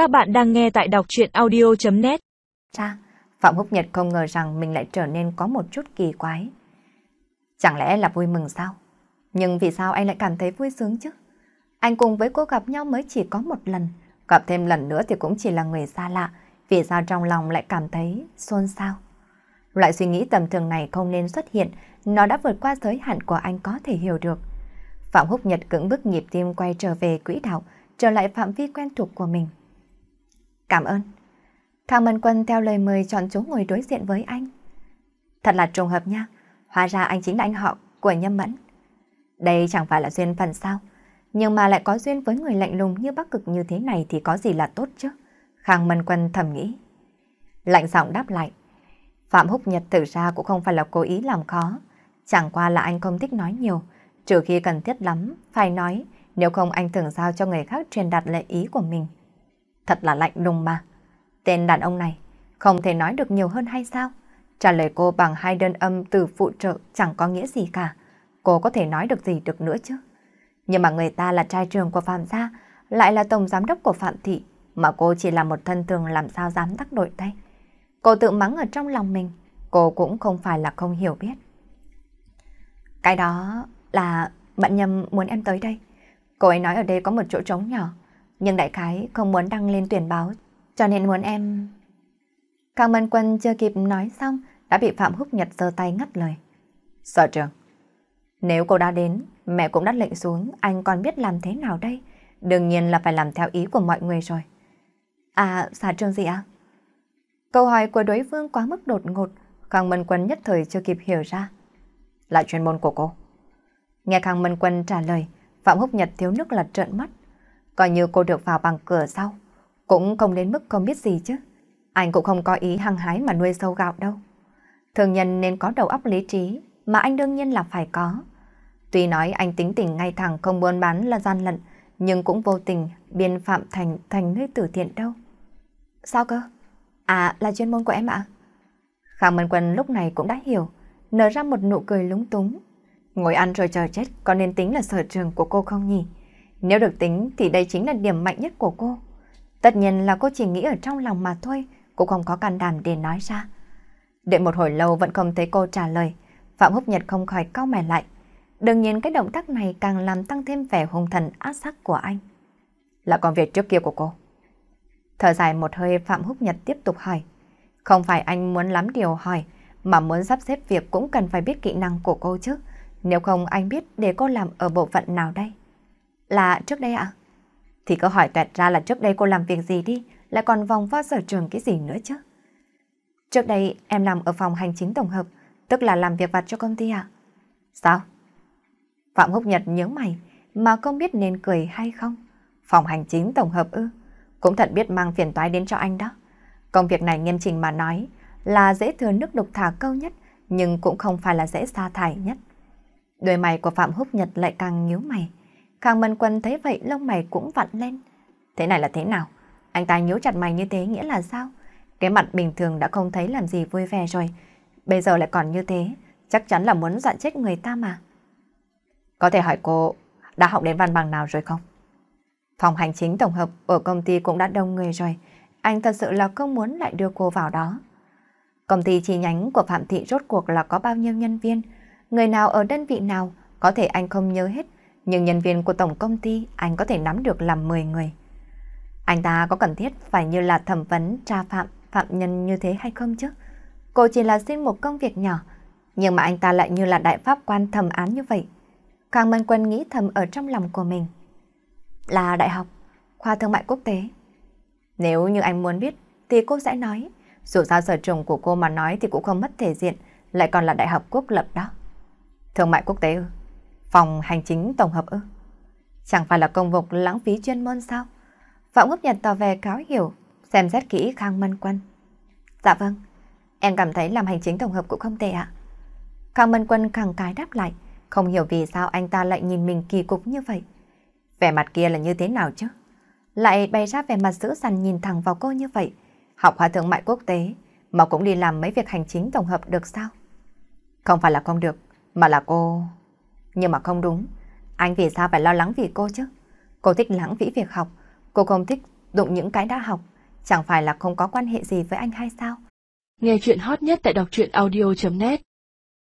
Các bạn đang nghe tại đọc chuyện audio.net Cha, Phạm Húc Nhật không ngờ rằng mình lại trở nên có một chút kỳ quái. Chẳng lẽ là vui mừng sao? Nhưng vì sao anh lại cảm thấy vui sướng chứ? Anh cùng với cô gặp nhau mới chỉ có một lần, gặp thêm lần nữa thì cũng chỉ là người xa lạ, vì sao trong lòng lại cảm thấy xôn xao? Loại suy nghĩ tầm thường này không nên xuất hiện, nó đã vượt qua giới hạn của anh có thể hiểu được. Phạm Húc Nhật cưỡng bức nhịp tim quay trở về quỹ đạo, trở lại phạm vi quen thuộc của mình. Cảm ơn. Thang Mân Quân theo lời mời chọn chỗ ngồi đối diện với anh. Thật là trùng hợp nha, hóa ra anh chính là anh họ của Nhâm Mẫn. Đây chẳng phải là duyên phần sao, nhưng mà lại có duyên với người lạnh lùng như Bắc Cực như thế này thì có gì là tốt chứ? Khang Mân Quân thầm nghĩ. Lạnh giọng đáp lại. Phạm Húc Nhật thực ra cũng không phải là cố ý làm khó, chẳng qua là anh không thích nói nhiều, trừ khi cần thiết lắm, phải nói, nếu không anh thường giao cho người khác truyền đạt lệ ý của mình. Thật là lạnh lùng mà. Tên đàn ông này không thể nói được nhiều hơn hay sao? Trả lời cô bằng hai đơn âm từ phụ trợ chẳng có nghĩa gì cả. Cô có thể nói được gì được nữa chứ? Nhưng mà người ta là trai trường của Phạm Gia, lại là tổng giám đốc của Phạm Thị, mà cô chỉ là một thân thường làm sao dám tác đội tay. Cô tự mắng ở trong lòng mình, cô cũng không phải là không hiểu biết. Cái đó là bạn nhầm muốn em tới đây. Cô ấy nói ở đây có một chỗ trống nhỏ, nhưng đại khái không muốn đăng lên tuyển báo, cho nên muốn em... Càng Mân Quân chưa kịp nói xong, đã bị Phạm Húc Nhật giơ tay ngắt lời. Sở trường, nếu cô đã đến, mẹ cũng đã lệnh xuống, anh còn biết làm thế nào đây? Đương nhiên là phải làm theo ý của mọi người rồi. À, sở trường gì ạ? Câu hỏi của đối phương quá mức đột ngột, Khang Mân Quân nhất thời chưa kịp hiểu ra. Là chuyên môn của cô. Nghe Khang Mân Quân trả lời, Phạm Húc Nhật thiếu nước là trợn mắt. Coi như cô được vào bằng cửa sau, cũng không đến mức không biết gì chứ. Anh cũng không có ý hăng hái mà nuôi sâu gạo đâu. Thường nhân nên có đầu óc lý trí, mà anh đương nhiên là phải có. Tuy nói anh tính tình ngay thẳng không buôn bán là gian lận, nhưng cũng vô tình biên phạm thành thành nơi tử thiện đâu. Sao cơ? À, là chuyên môn của em ạ. Khang Mân Quân lúc này cũng đã hiểu, nở ra một nụ cười lúng túng. Ngồi ăn rồi chờ chết có nên tính là sở trường của cô không nhỉ? Nếu được tính thì đây chính là điểm mạnh nhất của cô. Tất nhiên là cô chỉ nghĩ ở trong lòng mà thôi, cô không có can đảm để nói ra. Đợi một hồi lâu vẫn không thấy cô trả lời, Phạm Húc Nhật không khỏi cau mày lại. Đương nhiên cái động tác này càng làm tăng thêm vẻ hung thần ác sắc của anh. Là còn việc trước kia của cô. Thở dài một hơi Phạm Húc Nhật tiếp tục hỏi. Không phải anh muốn lắm điều hỏi, mà muốn sắp xếp việc cũng cần phải biết kỹ năng của cô chứ. Nếu không anh biết để cô làm ở bộ phận nào đây? Là trước đây ạ? Thì câu hỏi tuyệt ra là trước đây cô làm việc gì đi, lại còn vòng vo sở trường cái gì nữa chứ? Trước đây em làm ở phòng hành chính tổng hợp, tức là làm việc vặt cho công ty ạ. Sao? Phạm Húc Nhật nhớ mày, mà không biết nên cười hay không. Phòng hành chính tổng hợp ư? Cũng thật biết mang phiền toái đến cho anh đó. Công việc này nghiêm trình mà nói là dễ thừa nước đục thả câu nhất, nhưng cũng không phải là dễ sa thải nhất. Đôi mày của Phạm Húc Nhật lại càng nhíu mày. Khang Mân Quân thấy vậy lông mày cũng vặn lên. Thế này là thế nào? Anh ta nhíu chặt mày như thế nghĩa là sao? Cái mặt bình thường đã không thấy làm gì vui vẻ rồi. Bây giờ lại còn như thế, chắc chắn là muốn dọa chết người ta mà. Có thể hỏi cô đã học đến văn bằng nào rồi không? Phòng hành chính tổng hợp ở công ty cũng đã đông người rồi. Anh thật sự là không muốn lại đưa cô vào đó. Công ty chi nhánh của Phạm Thị rốt cuộc là có bao nhiêu nhân viên? Người nào ở đơn vị nào có thể anh không nhớ hết, nhưng nhân viên của tổng công ty anh có thể nắm được làm 10 người. Anh ta có cần thiết phải như là thẩm vấn tra phạm phạm nhân như thế hay không chứ? Cô chỉ là xin một công việc nhỏ, nhưng mà anh ta lại như là đại pháp quan thẩm án như vậy. Khang Mân Quân nghĩ thầm ở trong lòng của mình. Là đại học, khoa thương mại quốc tế. Nếu như anh muốn biết thì cô sẽ nói. Dù sao sở trường của cô mà nói thì cũng không mất thể diện, lại còn là đại học quốc lập đó. Thương mại quốc tế ư? Phòng hành chính tổng hợp ư? Chẳng phải là công vụ lãng phí chuyên môn sao? Phạm Ngốc Nhật tỏ vẻ cáo hiểu, xem xét kỹ Khang Mân Quân. Dạ vâng, em cảm thấy làm hành chính tổng hợp cũng không tệ ạ. Khang Mân Quân càng cái đáp lại, không hiểu vì sao anh ta lại nhìn mình kỳ cục như vậy. Vẻ mặt kia là như thế nào chứ? Lại bày ra vẻ mặt dữ dằn nhìn thẳng vào cô như vậy. Học hóa thương mại quốc tế, mà cũng đi làm mấy việc hành chính tổng hợp được sao? Không phải là không được, mà là cô... Nhưng mà không đúng, anh vì sao phải lo lắng vì cô chứ? Cô thích lãng phí việc học, cô không thích Dụng những cái đã học, chẳng phải là không có quan hệ gì với anh hay sao? Nghe chuyện hot nhất tại đọc truyện audio.net